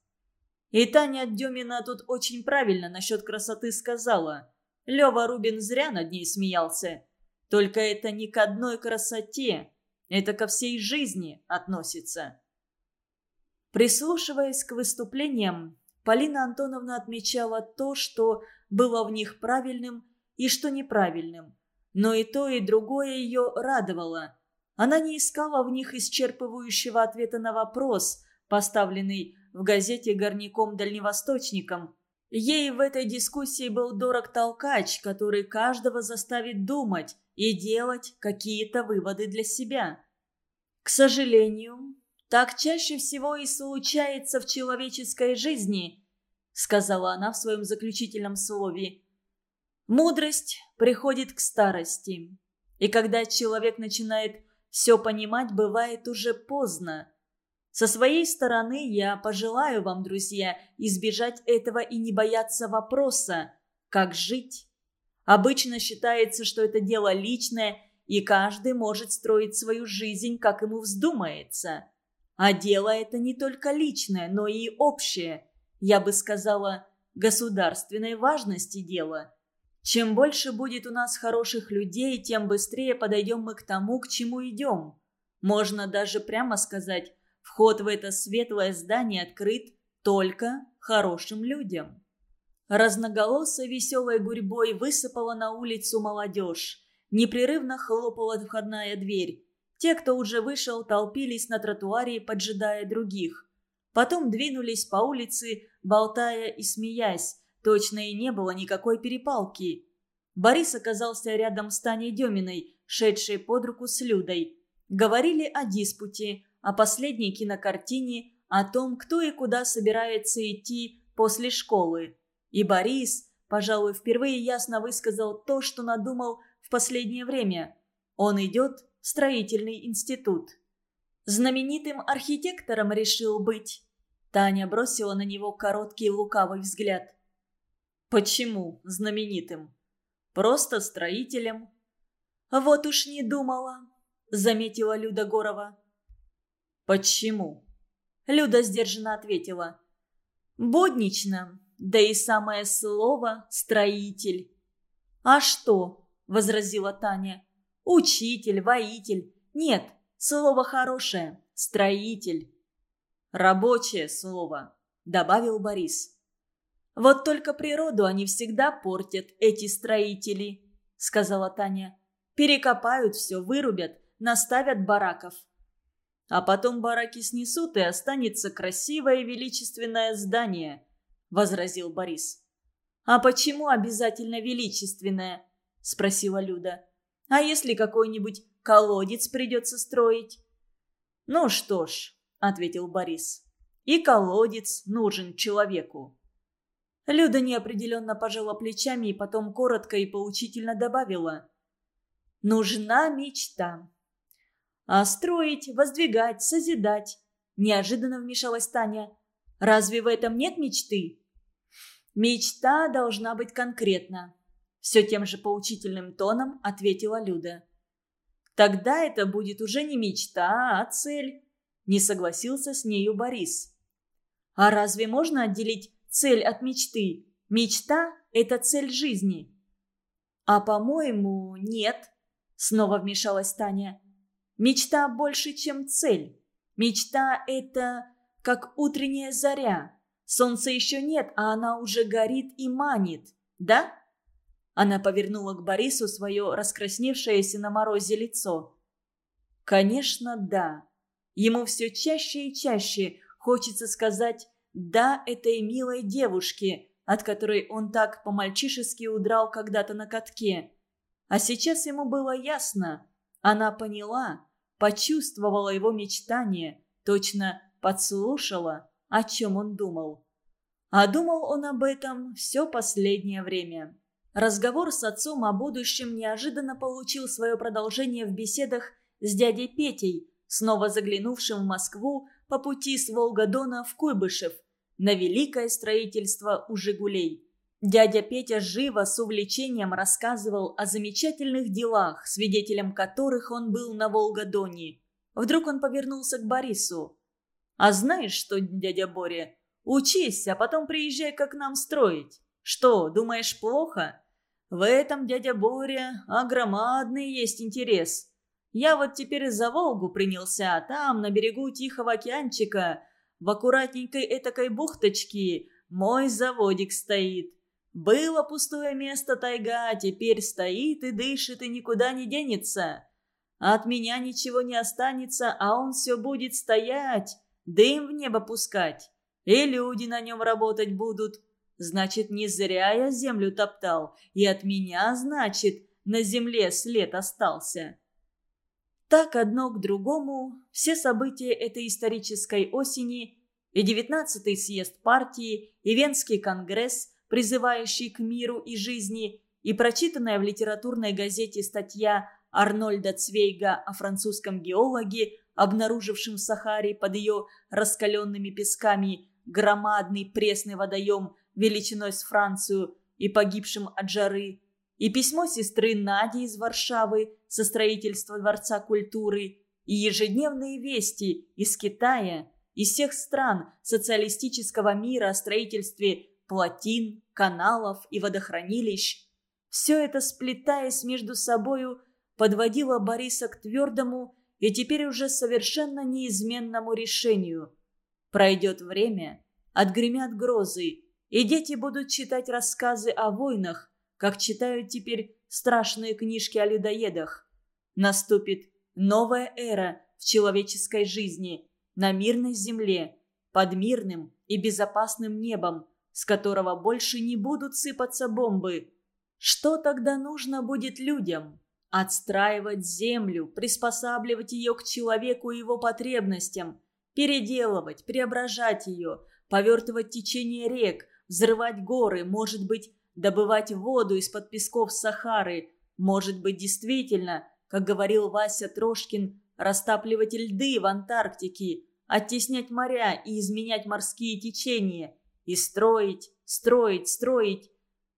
[SPEAKER 1] И Таня Демина тут очень правильно насчет красоты сказала. Лева Рубин зря над ней смеялся. Только это не к одной красоте, это ко всей жизни относится. Прислушиваясь к выступлениям, Полина Антоновна отмечала то, что было в них правильным и что неправильным. Но и то, и другое ее радовало. Она не искала в них исчерпывающего ответа на вопрос, поставленный в газете горняком-дальневосточником. Ей в этой дискуссии был дорог толкач, который каждого заставит думать, и делать какие-то выводы для себя. К сожалению, так чаще всего и случается в человеческой жизни, сказала она в своем заключительном слове. Мудрость приходит к старости. И когда человек начинает все понимать, бывает уже поздно. Со своей стороны я пожелаю вам, друзья, избежать этого и не бояться вопроса, как жить. Обычно считается, что это дело личное, и каждый может строить свою жизнь, как ему вздумается. А дело это не только личное, но и общее. Я бы сказала, государственной важности дело. Чем больше будет у нас хороших людей, тем быстрее подойдем мы к тому, к чему идем. Можно даже прямо сказать, вход в это светлое здание открыт только хорошим людям. Разноголосой веселой гурьбой высыпала на улицу молодежь. Непрерывно хлопала входная дверь. Те, кто уже вышел, толпились на тротуаре, поджидая других. Потом двинулись по улице, болтая и смеясь. Точно и не было никакой перепалки. Борис оказался рядом с Таней Деминой, шедшей под руку с Людой. Говорили о диспуте, о последней кинокартине, о том, кто и куда собирается идти после школы. И Борис, пожалуй, впервые ясно высказал то, что надумал в последнее время. Он идет строительный институт. Знаменитым архитектором решил быть. Таня бросила на него короткий лукавый взгляд. «Почему знаменитым? Просто строителем?» «Вот уж не думала», — заметила Люда Горова. «Почему?» Люда сдержанно ответила. «Боднично, да и самое слово «строитель». «А что?» – возразила Таня. «Учитель, воитель. Нет, слово хорошее. Строитель». «Рабочее слово», – добавил Борис. «Вот только природу они всегда портят, эти строители», – сказала Таня. «Перекопают все, вырубят, наставят бараков. А потом бараки снесут, и останется красивое и величественное здание», — возразил Борис. «А почему обязательно величественное?» — спросила Люда. «А если какой-нибудь колодец придется строить?» «Ну что ж», — ответил Борис, — «и колодец нужен человеку». Люда неопределенно пожала плечами и потом коротко и поучительно добавила. «Нужна мечта. А строить, воздвигать, созидать. Неожиданно вмешалась Таня. Разве в этом нет мечты? Мечта должна быть конкретна. Все тем же поучительным тоном ответила Люда. Тогда это будет уже не мечта, а цель. Не согласился с нею Борис. А разве можно отделить цель от мечты? Мечта – это цель жизни. А по-моему, нет. Снова вмешалась Таня. Мечта больше, чем цель. Мечта – это как утренняя заря. Солнца еще нет, а она уже горит и манит. Да? Она повернула к Борису свое раскрасневшееся на морозе лицо. Конечно, да. Ему все чаще и чаще хочется сказать «да» этой милой девушке, от которой он так по-мальчишески удрал когда-то на катке. А сейчас ему было ясно – она поняла, почувствовала его мечтание, точно подслушала, о чем он думал. А думал он об этом все последнее время. Разговор с отцом о будущем неожиданно получил свое продолжение в беседах с дядей Петей, снова заглянувшим в Москву по пути с Волгодона в Куйбышев на великое строительство у «Жигулей». Дядя Петя живо, с увлечением рассказывал о замечательных делах, свидетелем которых он был на Волгодоне. Вдруг он повернулся к Борису. «А знаешь что, дядя Боря, учись, а потом приезжай как нам строить. Что, думаешь, плохо? В этом, дядя Боря, огромадный есть интерес. Я вот теперь за Волгу принялся, а там, на берегу Тихого океанчика, в аккуратненькой этакой бухточке, мой заводик стоит. Было пустое место тайга, теперь стоит и дышит и никуда не денется. От меня ничего не останется, а он все будет стоять, дым в небо пускать. И люди на нем работать будут. Значит, не зря я землю топтал, и от меня, значит, на земле след остался. Так одно к другому все события этой исторической осени и девятнадцатый съезд партии, и Венский конгресс – призывающий к миру и жизни, и прочитанная в литературной газете статья Арнольда Цвейга о французском геологе, обнаружившем в Сахаре под ее раскаленными песками громадный пресный водоем величиной с Францию и погибшим от жары, и письмо сестры Нади из Варшавы со строительства Дворца культуры, и ежедневные вести из Китая, из всех стран социалистического мира о строительстве плотин, каналов и водохранилищ. Все это, сплетаясь между собою, подводило Бориса к твердому и теперь уже совершенно неизменному решению. Пройдет время, отгремят грозы, и дети будут читать рассказы о войнах, как читают теперь страшные книжки о людоедах. Наступит новая эра в человеческой жизни, на мирной земле, под мирным и безопасным небом, с которого больше не будут сыпаться бомбы. Что тогда нужно будет людям? Отстраивать землю, приспосабливать ее к человеку и его потребностям, переделывать, преображать ее, повертывать течение рек, взрывать горы, может быть, добывать воду из-под песков Сахары, может быть, действительно, как говорил Вася Трошкин, растапливать льды в Антарктике, оттеснять моря и изменять морские течения, и строить, строить, строить.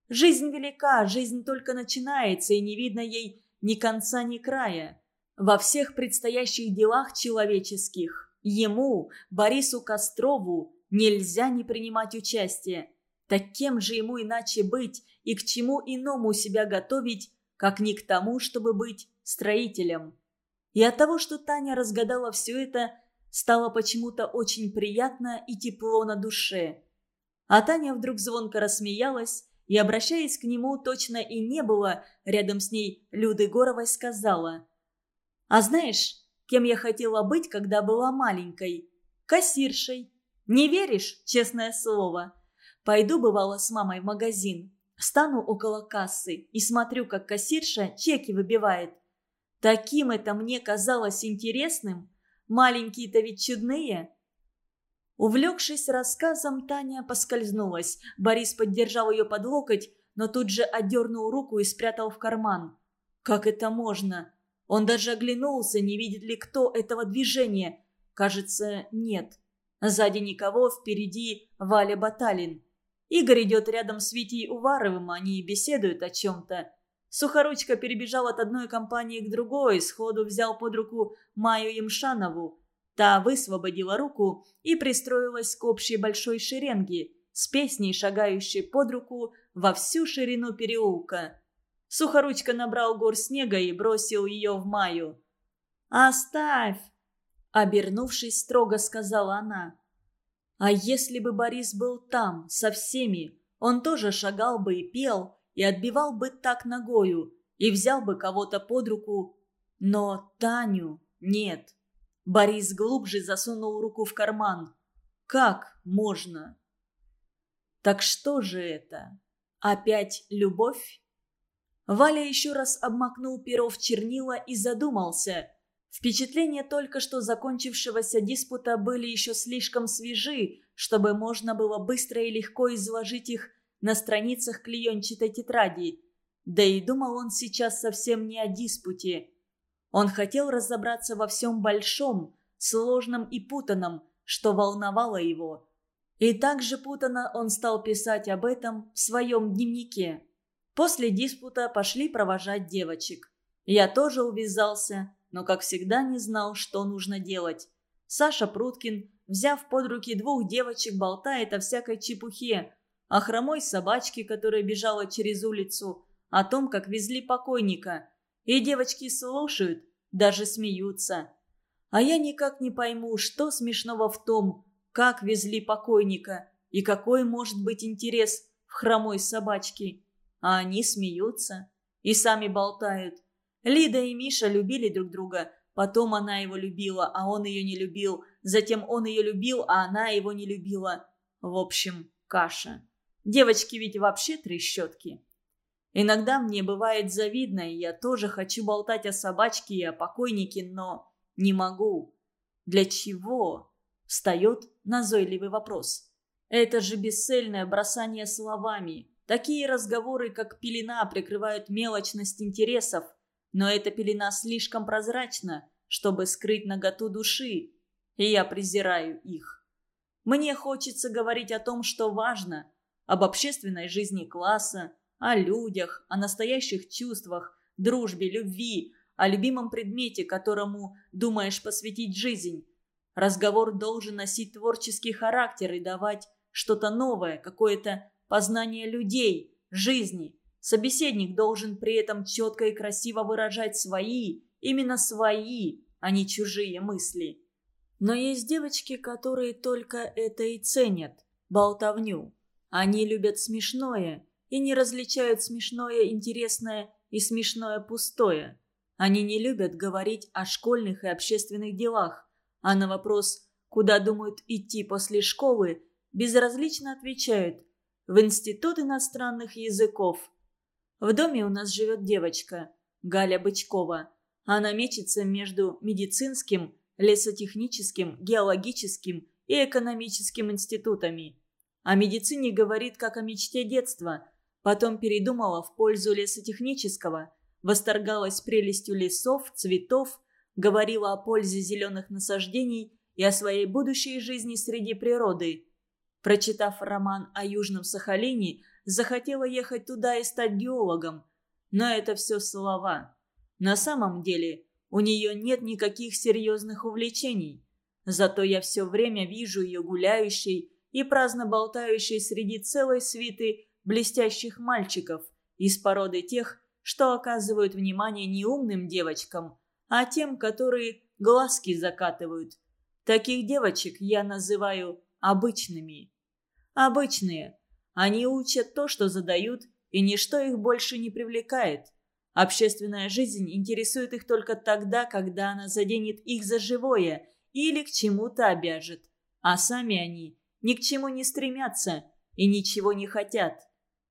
[SPEAKER 1] Жизнь велика, жизнь только начинается, и не видно ей ни конца, ни края. Во всех предстоящих делах человеческих ему, Борису Кострову, нельзя не принимать участие. Так кем же ему иначе быть и к чему иному себя готовить, как не к тому, чтобы быть строителем? И от того, что Таня разгадала все это, стало почему-то очень приятно и тепло на душе. А Таня вдруг звонко рассмеялась и, обращаясь к нему, точно и не было рядом с ней Люды Горовой, сказала. «А знаешь, кем я хотела быть, когда была маленькой? Кассиршей. Не веришь, честное слово? Пойду, бывало, с мамой в магазин. Стану около кассы и смотрю, как кассирша чеки выбивает. Таким это мне казалось интересным. Маленькие-то ведь чудные». Увлекшись рассказом, Таня поскользнулась. Борис поддержал ее под локоть, но тут же отдернул руку и спрятал в карман. «Как это можно?» Он даже оглянулся, не видит ли кто этого движения. Кажется, нет. Сзади никого, впереди Валя Баталин. Игорь идет рядом с Витей Уваровым, они беседуют о чем-то. Сухоручка перебежал от одной компании к другой, сходу взял под руку Маю Емшанову. Та высвободила руку и пристроилась к общей большой шеренге, с песней, шагающей под руку во всю ширину переулка. Сухоручка набрал гор снега и бросил ее в Маю. «Оставь!» – обернувшись, строго сказала она. «А если бы Борис был там, со всеми, он тоже шагал бы и пел, и отбивал бы так ногою, и взял бы кого-то под руку. Но Таню нет». Борис глубже засунул руку в карман. «Как можно?» «Так что же это? Опять любовь?» Валя еще раз обмакнул перо в чернила и задумался. Впечатления только что закончившегося диспута были еще слишком свежи, чтобы можно было быстро и легко изложить их на страницах клеенчатой тетради. Да и думал он сейчас совсем не о диспуте. Он хотел разобраться во всем большом, сложном и путанном, что волновало его. И также путано он стал писать об этом в своем дневнике. После диспута пошли провожать девочек. Я тоже увязался, но, как всегда, не знал, что нужно делать. Саша Пруткин, взяв под руки двух девочек, болтает о всякой чепухе, о хромой собачке, которая бежала через улицу, о том, как везли покойника. И девочки слушают, даже смеются. А я никак не пойму, что смешного в том, как везли покойника и какой может быть интерес в хромой собачке. А они смеются и сами болтают. Лида и Миша любили друг друга, потом она его любила, а он ее не любил, затем он ее любил, а она его не любила. В общем, каша. Девочки ведь вообще трещотки. Иногда мне бывает завидно, и я тоже хочу болтать о собачке и о покойнике, но не могу. Для чего? Встает назойливый вопрос. Это же бесцельное бросание словами. Такие разговоры, как пелена, прикрывают мелочность интересов. Но эта пелена слишком прозрачна, чтобы скрыть наготу души. И я презираю их. Мне хочется говорить о том, что важно. Об общественной жизни класса, о людях, о настоящих чувствах, дружбе, любви, о любимом предмете, которому думаешь посвятить жизнь. Разговор должен носить творческий характер и давать что-то новое, какое-то познание людей, жизни. Собеседник должен при этом четко и красиво выражать свои, именно свои, а не чужие мысли. Но есть девочки, которые только это и ценят – болтовню. Они любят смешное и не различают смешное интересное и смешное пустое. Они не любят говорить о школьных и общественных делах, а на вопрос куда думают идти после школы, безразлично отвечают «в Институт иностранных языков». В доме у нас живет девочка, Галя Бычкова. Она мечется между медицинским, лесотехническим, геологическим и экономическим институтами. О медицине говорит как о мечте детства, потом передумала в пользу лесотехнического, восторгалась прелестью лесов, цветов, говорила о пользе зеленых насаждений и о своей будущей жизни среди природы. Прочитав роман о Южном Сахалине, захотела ехать туда и стать геологом. Но это все слова. На самом деле у нее нет никаких серьезных увлечений. Зато я все время вижу ее гуляющей и праздно болтающей среди целой свиты блестящих мальчиков из породы тех, что оказывают внимание не умным девочкам, а тем, которые глазки закатывают. Таких девочек я называю обычными. Обычные. Они учат то, что задают, и ничто их больше не привлекает. Общественная жизнь интересует их только тогда, когда она заденет их за живое или к чему-то обяжет. А сами они ни к чему не стремятся и ничего не хотят.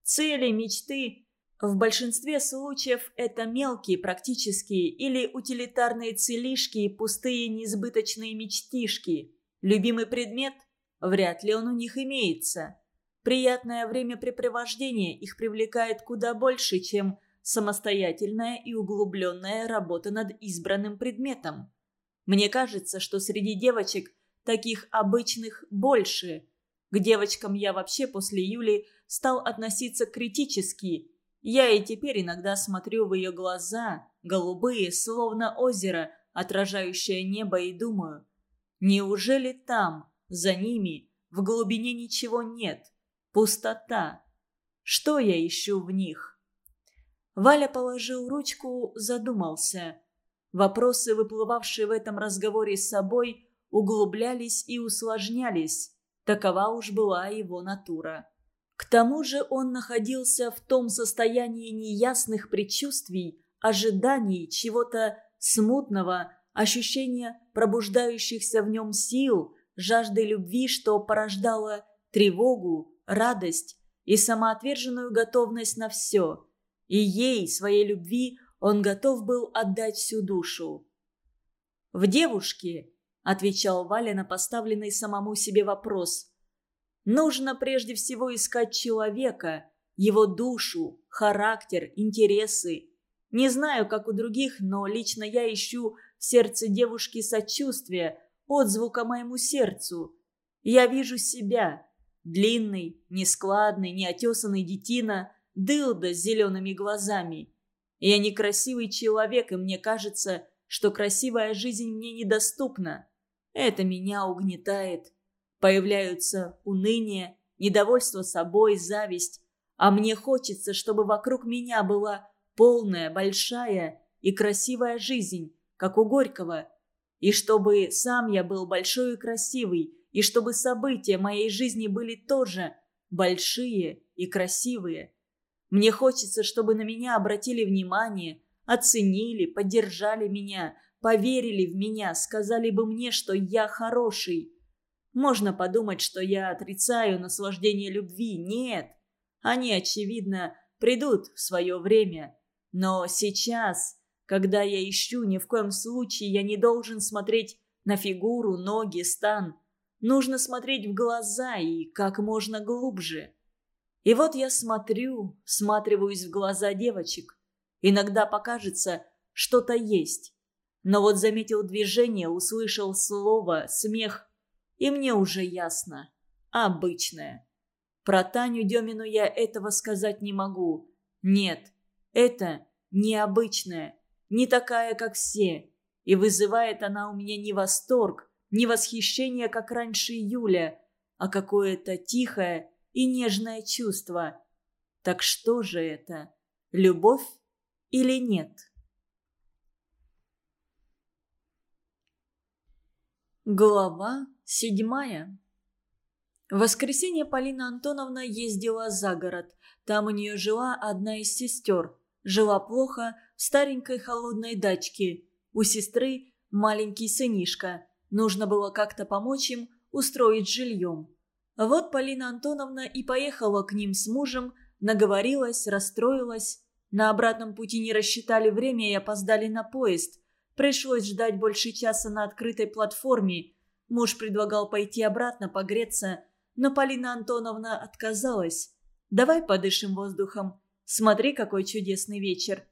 [SPEAKER 1] Цели, мечты в большинстве случаев это мелкие практические или утилитарные целишки и пустые несбыточные мечтишки. Любимый предмет? Вряд ли он у них имеется. Приятное времяпрепровождение их привлекает куда больше, чем самостоятельная и углубленная работа над избранным предметом. Мне кажется, что среди девочек таких обычных больше. К девочкам я вообще после Юли стал относиться критически. Я и теперь иногда смотрю в ее глаза, голубые, словно озеро, отражающее небо, и думаю, неужели там, за ними, в глубине ничего нет, пустота? Что я ищу в них? Валя положил ручку, задумался. Вопросы, выплывавшие в этом разговоре с собой, углублялись и усложнялись. Такова уж была его натура. К тому же он находился в том состоянии неясных предчувствий, ожиданий чего-то смутного, ощущения пробуждающихся в нем сил, жажды любви, что порождало тревогу, радость и самоотверженную готовность на все. И ей, своей любви, он готов был отдать всю душу. «В девушке», — отвечал Валя на поставленный самому себе вопрос, «нужно прежде всего искать человека, его душу, характер, интересы. Не знаю, как у других, но лично я ищу в сердце девушки сочувствие, отзвука моему сердцу. Я вижу себя, длинный, нескладный, неотесанный детина — дылда с зелеными глазами. Я некрасивый человек, и мне кажется, что красивая жизнь мне недоступна. Это меня угнетает. Появляются уныние, недовольство собой, зависть. А мне хочется, чтобы вокруг меня была полная, большая и красивая жизнь, как у Горького. И чтобы сам я был большой и красивый, и чтобы события моей жизни были тоже большие и красивые. Мне хочется, чтобы на меня обратили внимание, оценили, поддержали меня, поверили в меня, сказали бы мне, что я хороший. Можно подумать, что я отрицаю наслаждение любви. Нет. Они, очевидно, придут в свое время. Но сейчас, когда я ищу, ни в коем случае я не должен смотреть на фигуру, ноги, стан. Нужно смотреть в глаза и как можно глубже. И вот я смотрю, всматриваюсь в глаза девочек. Иногда покажется, что-то есть. Но вот заметил движение, услышал слово, смех, и мне уже ясно. Обычное. Про Таню Демину я этого сказать не могу. Нет, это необычное, не такая, как все. И вызывает она у меня не восторг, не восхищение, как раньше Юля, а какое-то тихое, и нежное чувство. Так что же это? Любовь или нет? Глава седьмая В воскресенье Полина Антоновна ездила за город. Там у нее жила одна из сестер. Жила плохо в старенькой холодной дачке. У сестры маленький сынишка. Нужно было как-то помочь им устроить жильем. Вот Полина Антоновна и поехала к ним с мужем, наговорилась, расстроилась. На обратном пути не рассчитали время и опоздали на поезд. Пришлось ждать больше часа на открытой платформе. Муж предлагал пойти обратно погреться, но Полина Антоновна отказалась. «Давай подышим воздухом. Смотри, какой чудесный вечер».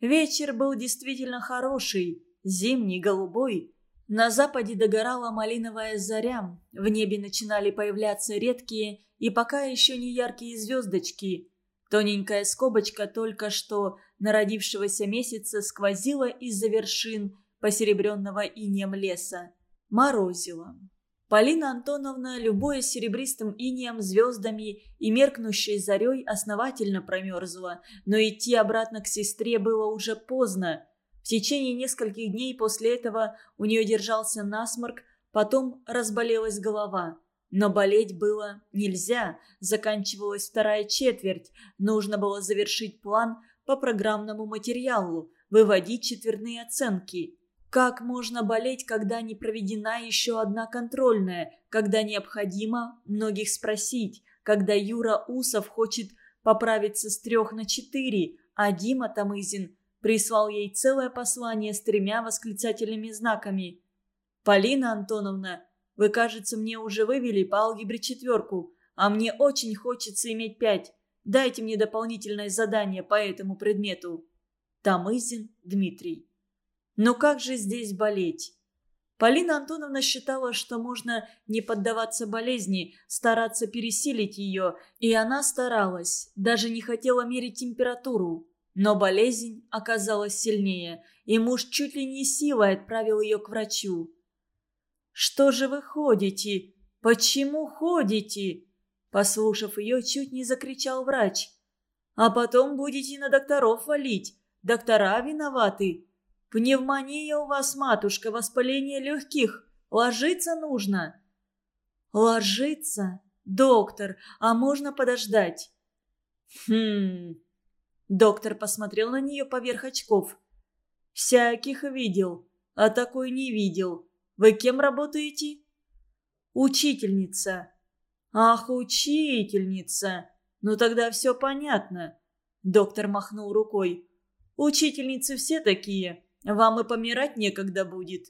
[SPEAKER 1] Вечер был действительно хороший, зимний, голубой. На западе догорала малиновая заря, в небе начинали появляться редкие и пока еще не яркие звездочки. Тоненькая скобочка только что народившегося месяца сквозила из-за вершин посеребренного инеем леса. Морозило. Полина Антоновна, любое серебристым инеем, звездами и меркнущей зарей, основательно промерзла, но идти обратно к сестре было уже поздно. В течение нескольких дней после этого у нее держался насморк, потом разболелась голова. Но болеть было нельзя, заканчивалась вторая четверть, нужно было завершить план по программному материалу, выводить четверные оценки. Как можно болеть, когда не проведена еще одна контрольная, когда необходимо многих спросить, когда Юра Усов хочет поправиться с трех на четыре, а Дима Тамызин прислал ей целое послание с тремя восклицательными знаками. «Полина Антоновна, вы, кажется, мне уже вывели по алгебре четверку, а мне очень хочется иметь пять. Дайте мне дополнительное задание по этому предмету». Тамызин Дмитрий. Но как же здесь болеть? Полина Антоновна считала, что можно не поддаваться болезни, стараться пересилить ее, и она старалась, даже не хотела мерить температуру. Но болезнь оказалась сильнее, и муж чуть ли не силой отправил ее к врачу. «Что же вы ходите? Почему ходите?» Послушав ее, чуть не закричал врач. «А потом будете на докторов валить. Доктора виноваты. Пневмония у вас, матушка, воспаление легких. Ложиться нужно». «Ложиться? Доктор, а можно подождать?» «Хм...» Доктор посмотрел на нее поверх очков. «Всяких видел, а такой не видел. Вы кем работаете?» «Учительница». «Ах, учительница! Ну тогда все понятно». Доктор махнул рукой. «Учительницы все такие. Вам и помирать некогда будет».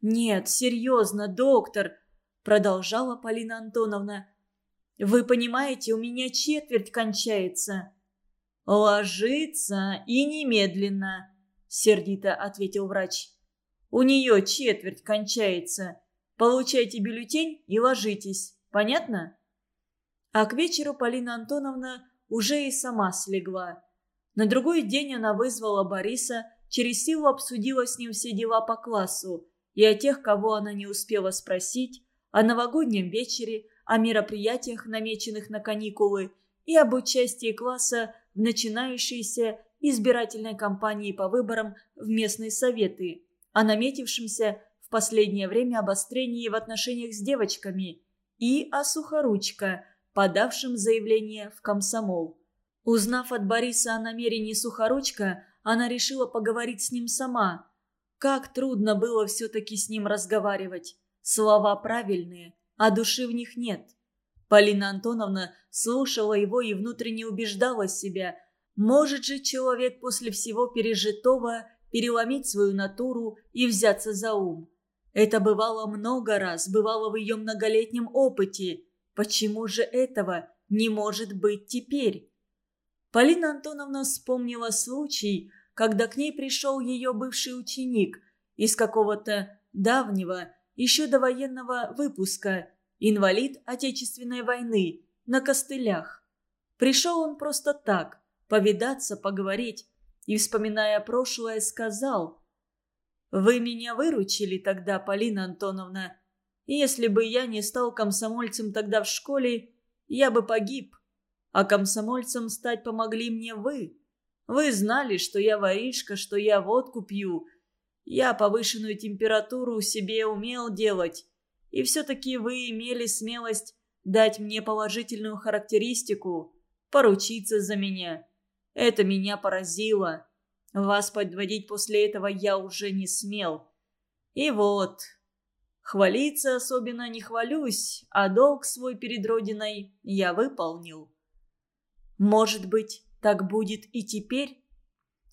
[SPEAKER 1] «Нет, серьезно, доктор», — продолжала Полина Антоновна. «Вы понимаете, у меня четверть кончается». «Ложиться и немедленно», — сердито ответил врач. «У нее четверть кончается. Получайте бюллетень и ложитесь. Понятно?» А к вечеру Полина Антоновна уже и сама слегла. На другой день она вызвала Бориса через силу обсудила с ним все дела по классу и о тех, кого она не успела спросить, о новогоднем вечере, о мероприятиях, намеченных на каникулы, и об участии класса в начинающейся избирательной кампании по выборам в местные советы, о наметившемся в последнее время обострении в отношениях с девочками и о Сухоручка, подавшем заявление в комсомол. Узнав от Бориса о намерении Сухоручка, она решила поговорить с ним сама. Как трудно было все-таки с ним разговаривать. Слова правильные, а души в них нет. Полина Антоновна слушала его и внутренне убеждала себя. Может же человек после всего пережитого переломить свою натуру и взяться за ум. Это бывало много раз, бывало в ее многолетнем опыте. Почему же этого не может быть теперь? Полина Антоновна вспомнила случай, когда к ней пришел ее бывший ученик из какого-то давнего, еще до военного выпуска, инвалид Отечественной войны, на костылях. Пришел он просто так, повидаться, поговорить, и, вспоминая прошлое, сказал «Вы меня выручили тогда, Полина Антоновна. Если бы я не стал комсомольцем тогда в школе, я бы погиб. А комсомольцем стать помогли мне вы. Вы знали, что я воришка, что я водку пью. Я повышенную температуру себе умел делать. И все-таки вы имели смелость дать мне положительную характеристику, поручиться за меня. Это меня поразило. Вас подводить после этого я уже не смел. И вот, Хвалиться особенно не хвалюсь, а долг свой перед Родиной я выполнил. Может быть, так будет и теперь?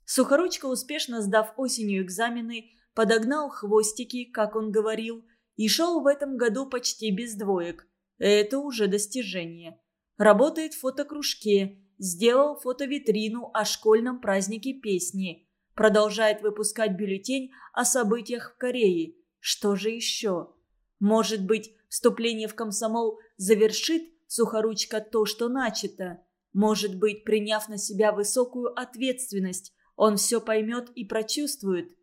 [SPEAKER 1] Сухоручка, успешно сдав осенью экзамены, подогнал хвостики, как он говорил, и шел в этом году почти без двоек. Это уже достижение. Работает в фотокружке, сделал фотовитрину о школьном празднике песни. Продолжает выпускать бюллетень о событиях в Корее. Что же еще? Может быть, вступление в комсомол завершит Сухоручка то, что начато? Может быть, приняв на себя высокую ответственность, он все поймет и прочувствует?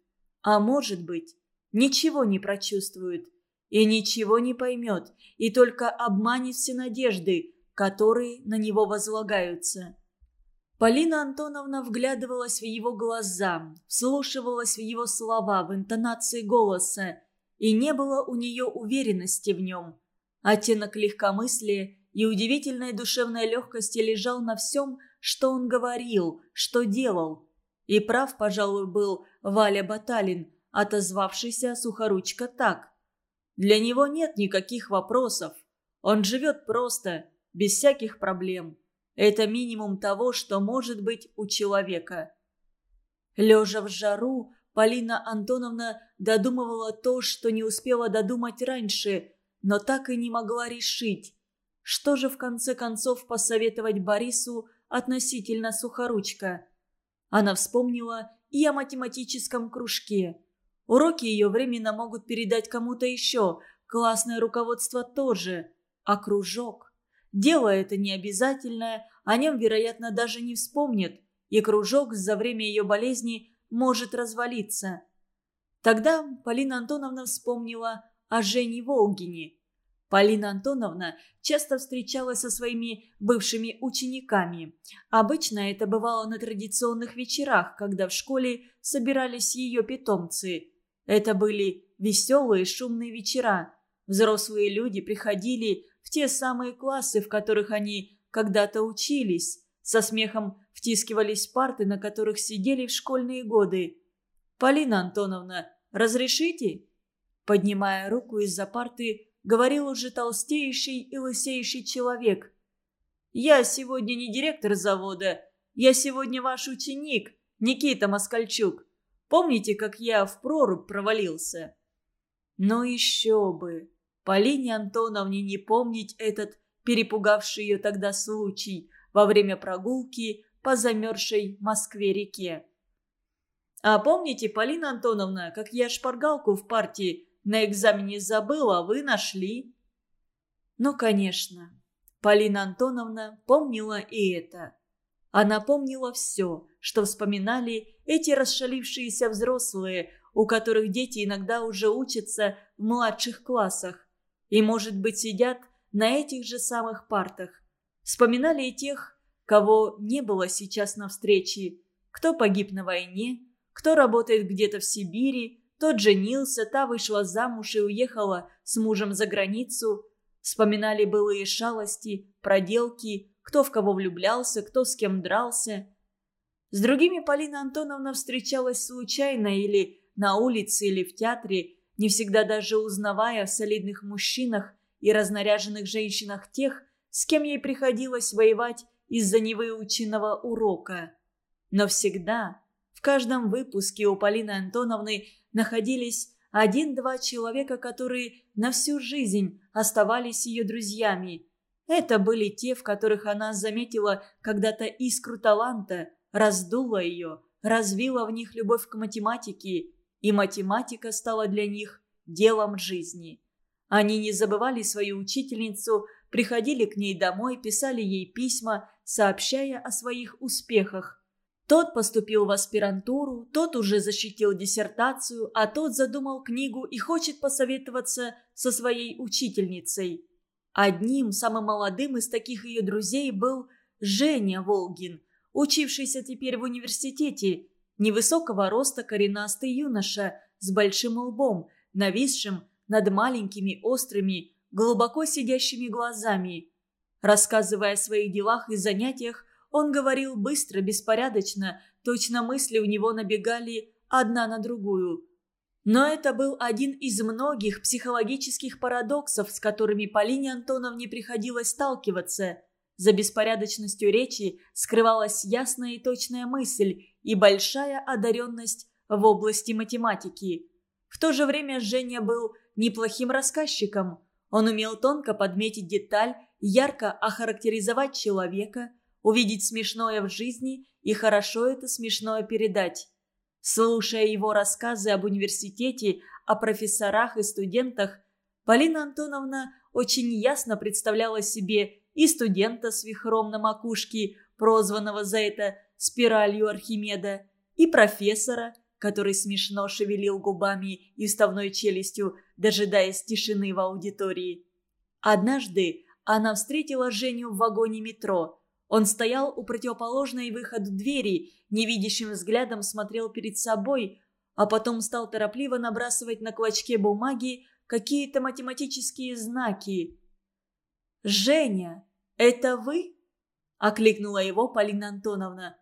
[SPEAKER 1] А может быть, ничего не прочувствует и ничего не поймет, и только обманет все надежды, которые на него возлагаются. Полина Антоновна вглядывалась в его глаза, вслушивалась в его слова, в интонации голоса, и не было у нее уверенности в нем. Оттенок легкомыслия и удивительной душевной легкости лежал на всем, что он говорил, что делал. И прав, пожалуй, был Валя Баталин, отозвавшийся сухоручка так. Для него нет никаких вопросов. Он живет просто, без всяких проблем. Это минимум того, что может быть у человека. Лежа в жару, Полина Антоновна додумывала то, что не успела додумать раньше, но так и не могла решить. Что же в конце концов посоветовать Борису относительно сухоручка? Она вспомнила и о математическом кружке. Уроки ее временно могут передать кому-то еще, классное руководство тоже. А кружок? Дело это не обязательное, о нем, вероятно, даже не вспомнят, и кружок за время ее болезни может развалиться. Тогда Полина Антоновна вспомнила о Жене Волгине. Полина Антоновна часто встречалась со своими бывшими учениками. Обычно это бывало на традиционных вечерах, когда в школе собирались ее питомцы. Это были веселые шумные вечера. Взрослые люди приходили в те самые классы, в которых они когда-то учились, со смехом втискивались парты, на которых сидели в школьные годы. «Полина Антоновна, разрешите?» Поднимая руку из-за парты, говорил уже толстеющий и лысеющий человек. «Я сегодня не директор завода. Я сегодня ваш ученик, Никита Москальчук. Помните, как я в прорубь провалился?» «Ну еще бы! Полине Антоновне не помнить этот перепугавший ее тогда случай во время прогулки по замерзшей Москве-реке. А помните, Полина Антоновна, как я шпаргалку в партии на экзамене забыла, вы нашли? Ну, конечно. Полина Антоновна помнила и это. Она помнила все, что вспоминали эти расшалившиеся взрослые, у которых дети иногда уже учатся в младших классах. И, может быть, сидят на этих же самых партах. Вспоминали и тех, кого не было сейчас на встрече, кто погиб на войне, кто работает где-то в Сибири, тот женился, та вышла замуж и уехала с мужем за границу. Вспоминали былые шалости, проделки, кто в кого влюблялся, кто с кем дрался. С другими Полина Антоновна встречалась случайно или на улице, или в театре, не всегда даже узнавая в солидных мужчинах и разнаряженных женщинах тех, с кем ей приходилось воевать из-за невыученного урока. Но всегда, в каждом выпуске у Полины Антоновны находились один-два человека, которые на всю жизнь оставались ее друзьями. Это были те, в которых она заметила когда-то искру таланта, раздула ее, развила в них любовь к математике, и математика стала для них делом жизни. Они не забывали свою учительницу, приходили к ней домой, писали ей письма, сообщая о своих успехах. Тот поступил в аспирантуру, тот уже защитил диссертацию, а тот задумал книгу и хочет посоветоваться со своей учительницей. Одним, самым молодым из таких ее друзей был Женя Волгин, учившийся теперь в университете, невысокого роста коренастый юноша с большим лбом, нависшим над маленькими острыми, глубоко сидящими глазами. Рассказывая о своих делах и занятиях, он говорил быстро, беспорядочно, точно мысли у него набегали одна на другую. Но это был один из многих психологических парадоксов, с которыми Полине Антоновне приходилось сталкиваться. За беспорядочностью речи скрывалась ясная и точная мысль и большая одаренность в области математики. В то же время Женя был неплохим рассказчиком. Он умел тонко подметить деталь, ярко охарактеризовать человека, увидеть смешное в жизни и хорошо это смешное передать. Слушая его рассказы об университете, о профессорах и студентах, Полина Антоновна очень ясно представляла себе и студента с вихром на макушке, прозванного за это спиралью Архимеда, и профессора, который смешно шевелил губами и вставной челюстью, дожидаясь тишины в аудитории. Однажды она встретила Женю в вагоне метро – он стоял у противоположной выходу двери, невидящим взглядом смотрел перед собой, а потом стал торопливо набрасывать на клочке бумаги какие-то математические знаки. «Женя, это вы?» – окликнула его Полина Антоновна.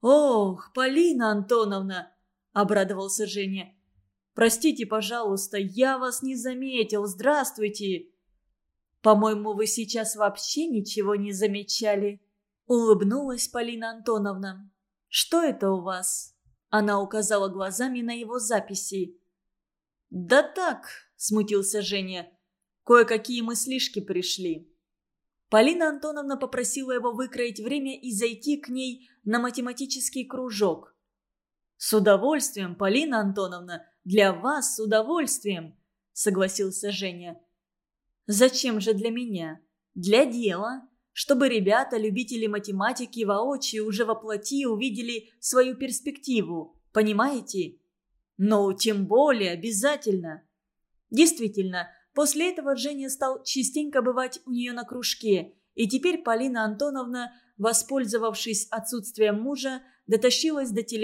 [SPEAKER 1] «Ох, Полина Антоновна!» – обрадовался Женя. «Простите, пожалуйста, я вас не заметил. Здравствуйте!» По-моему, вы сейчас вообще ничего не замечали». Улыбнулась Полина Антоновна. «Что это у вас?» Она указала глазами на его записи. «Да так», — смутился Женя. «Кое-какие мыслишки пришли». Полина Антоновна попросила его выкроить время и зайти к ней на математический кружок. «С удовольствием, Полина Антоновна, для вас с удовольствием», — согласился Женя. Зачем же для меня? Для дела. Чтобы ребята, любители математики, воочию уже воплоти увидели свою перспективу. Понимаете? Ну, тем более, обязательно. Действительно, после этого Женя стал частенько бывать у нее на кружке, и теперь Полина Антоновна, воспользовавшись отсутствием мужа, дотащилась до телефона